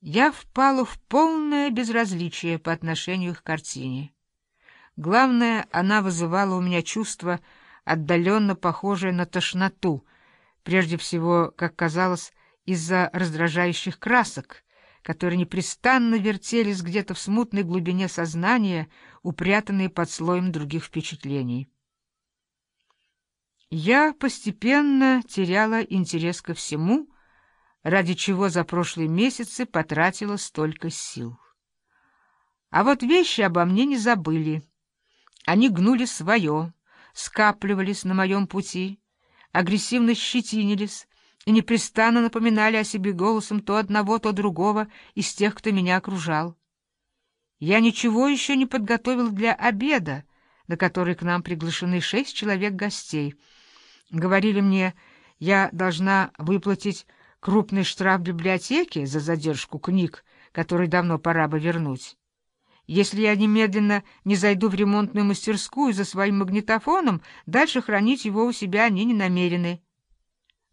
Я впала в полное безразличие по отношению к картине. Главное, она вызывала у меня чувство, отдаленно похожее на тошноту, прежде всего, как казалось, из-за раздражающих красок, которые непрестанно вертелись где-то в смутной глубине сознания, упрятанные под слоем других впечатлений. Я постепенно теряла интерес ко всему, ради чего за прошлые месяцы потратила столько сил. А вот вещи обо мне не забыли. Они гнули свое, скапливались на моем пути, агрессивно щетинились и непрестанно напоминали о себе голосом то одного, то другого из тех, кто меня окружал. Я ничего еще не подготовил для обеда, на который к нам приглашены шесть человек гостей. Говорили мне, я должна выплатить крупный штраф библиотеки за задержку книг, который давно пора бы вернуть. Если я немедленно не зайду в ремонтную мастерскую за своим магнитофоном, дальше хранить его у себя они не намерены.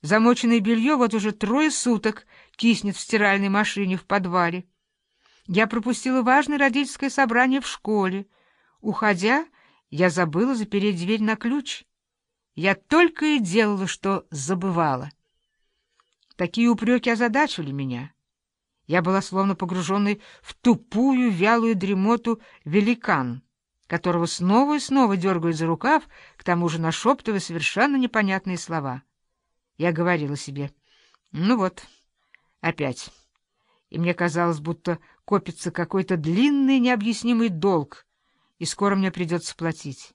Замоченное белье вот уже трое суток киснет в стиральной машине в подвале. Я пропустила важное родительское собрание в школе. Уходя, я забыла запереть дверь на ключ. Я только и делала, что забывала. Такие упреки озадачивали меня. Я была словно погруженной в тупую, вялую дремоту великан, которого снова и снова дергают за рукав, к тому же нашептывая совершенно непонятные слова. Я говорила себе, ну вот, опять. И мне казалось, будто копится какой-то длинный необъяснимый долг, и скоро мне придется платить.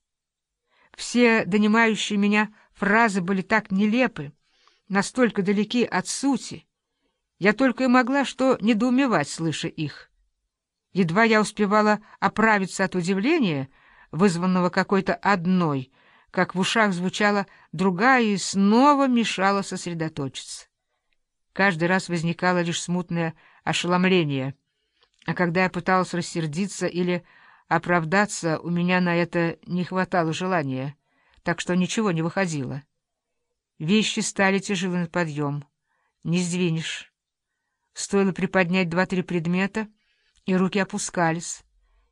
Все донимающие меня фразы были так нелепы, настолько далеки от сути. Я только и могла что недоумевать, слыша их. Едва я успевала оправиться от удивления, вызванного какой-то одной, как в ушах звучала другая и снова мешала сосредоточиться. Каждый раз возникало лишь смутное ошеломление, а когда я пыталась рассердиться или оправдаться, у меня на это не хватало желания, так что ничего не выходило. Вещи стали тяжелы на подъем. Не сдвинешь. Стоило приподнять два-три предмета, и руки опускались.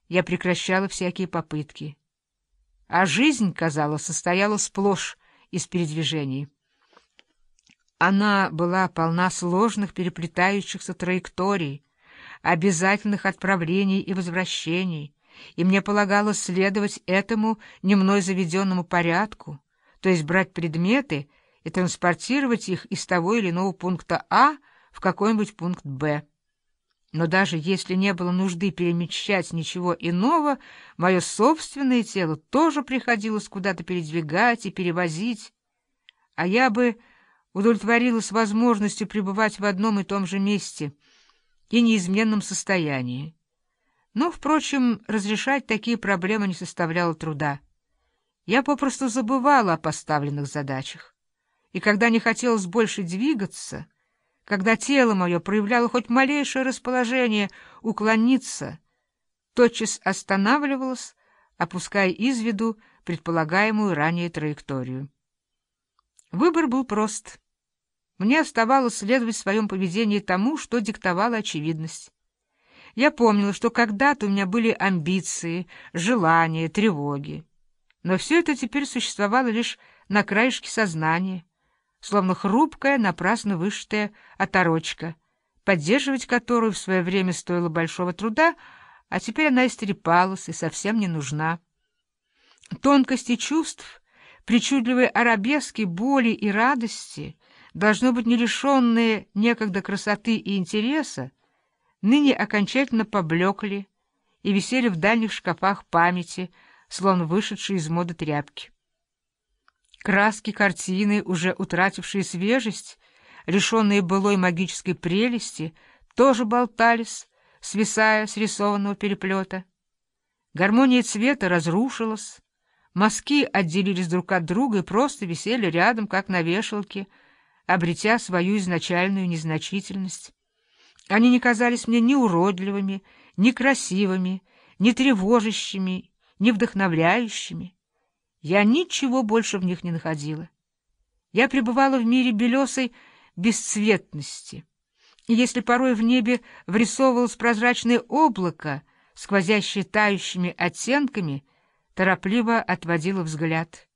Я прекращала всякие попытки. А жизнь, казалось, состояла сплошь из передвижений. Она была полна сложных переплетающихся траекторий, обязательных отправлений и возвращений, и мне полагалось следовать этому не мной заведенному порядку, то есть брать предметы — и транспортировать их из того или иного пункта А в какой-нибудь пункт Б. Но даже если не было нужды перемещать ничего иного, мое собственное тело тоже приходилось куда-то передвигать и перевозить, а я бы удовлетворилась возможностью пребывать в одном и том же месте и неизменном состоянии. Но, впрочем, разрешать такие проблемы не составляло труда. Я попросту забывала о поставленных задачах и когда не хотелось больше двигаться, когда тело мое проявляло хоть малейшее расположение уклониться, тотчас останавливалось, опуская из виду предполагаемую ранее траекторию. Выбор был прост. Мне оставалось следовать в своем поведении тому, что диктовала очевидность. Я помнила, что когда-то у меня были амбиции, желания, тревоги. Но все это теперь существовало лишь на краешке сознания словно хрупкая, напрасно вышитая оторочка, поддерживать которую в свое время стоило большого труда, а теперь она истрепалась и совсем не нужна. Тонкости чувств, причудливые арабески, боли и радости, должно быть не лишенные некогда красоты и интереса, ныне окончательно поблекли и висели в дальних шкафах памяти, словно вышедшие из моды тряпки. Краски картины, уже утратившие свежесть, лишенные былой магической прелести, тоже болтались, свисая с рисованного переплета. Гармония цвета разрушилась, мазки отделились друг от друга и просто висели рядом, как на вешалке, обретя свою изначальную незначительность. Они не казались мне ни уродливыми, ни красивыми, ни тревожащими, ни вдохновляющими. Я ничего больше в них не находила. Я пребывала в мире белесой бесцветности, и если порой в небе врисовывалось прозрачное облако, сквозящее тающими оттенками, торопливо отводила взгляд.